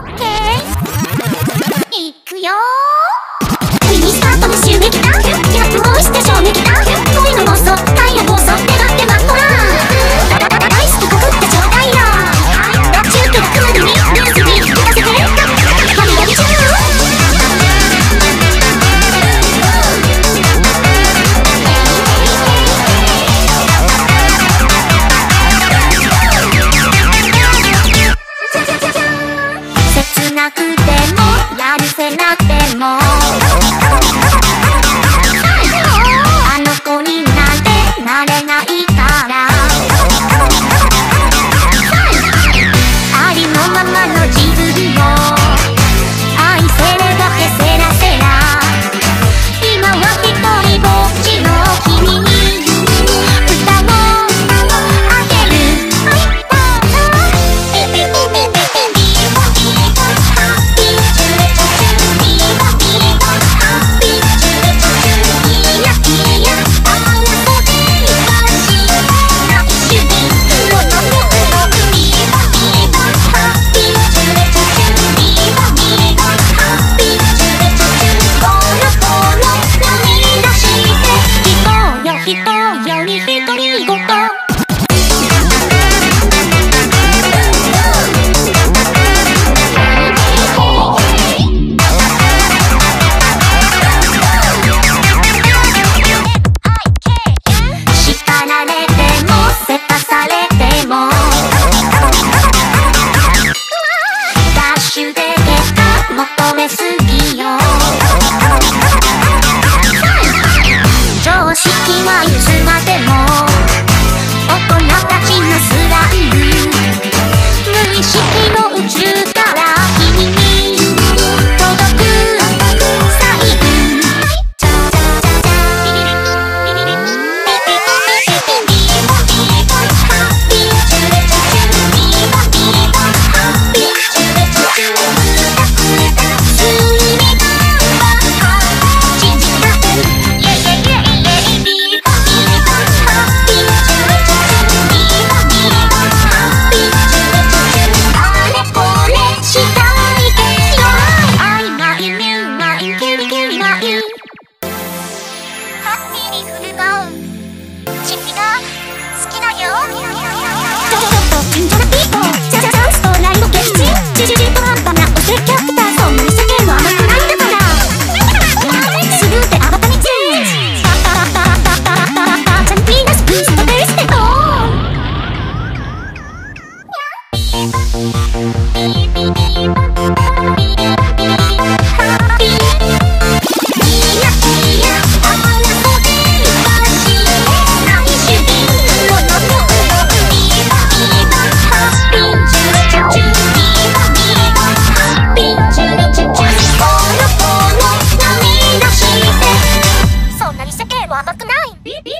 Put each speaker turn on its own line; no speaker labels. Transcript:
ッケー。いくよ離れないべ過ぎよ常識はいつまでも 진짜 甘くない。